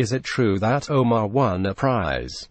Is it true that Omar won a prize?